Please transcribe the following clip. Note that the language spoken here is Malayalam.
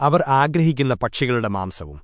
അവർ ആഗ്രഹിക്കുന്ന പക്ഷികളുടെ മാംസവും.